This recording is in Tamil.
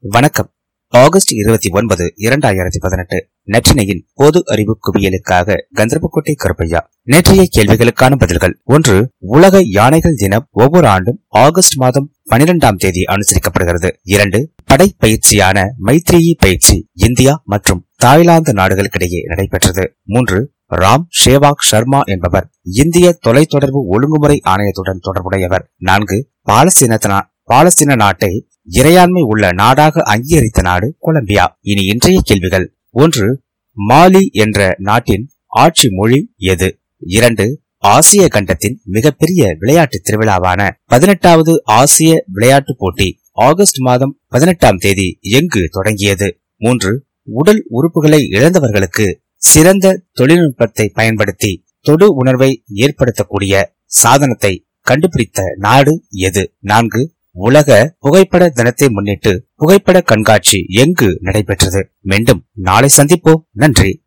வணக்கம். ஆகஸ்ட் இருபத்தி ஒன்பது இரண்டாயிரத்தி பதினெட்டு. நற்றினையின் பொது அறிவு குவியலுக்காக கந்தர்போட்டை கருப்பையா. நேற்றைய கேள்விகளுக்கான பதில்கள். ஒன்று உலக யானைகள் தினம் ஒவ்வொரு ஆண்டும் ஆகஸ்ட் மாதம் பனிரெண்டாம் தேதி அனுசரிக்கப்படுகிறது. இரண்டு படை பயிற்சியான மைத்ரேயி பயிற்சி இந்தியா மற்றும் தாய்லாந்து நாடுகளுக்கிடையே நடைபெற்றது. மூன்று ராம் ஷேவாக் சர்மா என்பவர் இந்திய தொலைத்தொடர்பு ஒழுங்குமுறை ஆணையத்துடன் தொடர்புடையவர். நான்கு பாலஸ்தீன பாலஸ்தீன நாட்டை இறையாண்மை உள்ள நாடாக அங்கீகரித்த நாடு கொலம்பியா. இனி இன்றைய கேள்விகள். ஒன்று மாலி என்ற நாட்டின் ஆட்சி மொழி எது? இரண்டு ஆசிய கண்டத்தின் மிகப்பெரிய விளையாட்டு திருவிழாவான பதினெட்டாவது ஆசிய விளையாட்டு போட்டி ஆகஸ்ட் மாதம் பதினெட்டாம் தேதி எங்கு தொடங்கியது? மூன்று உடல் உறுப்புகளை இழந்தவர்களுக்கு சிறந்த தொழில்நுட்பத்தை பயன்படுத்தி தொடு உணர்வை ஏற்படுத்தக்கூடிய சாதனத்தை கண்டுபிடித்த நாடு எது? நான்கு உலக புகைப்பட தினத்தை முன்னிட்டு புகைப்பட கண்காட்சி எங்கு நடைபெற்றது? மீண்டும் நாளை சந்திப்போம். நன்றி.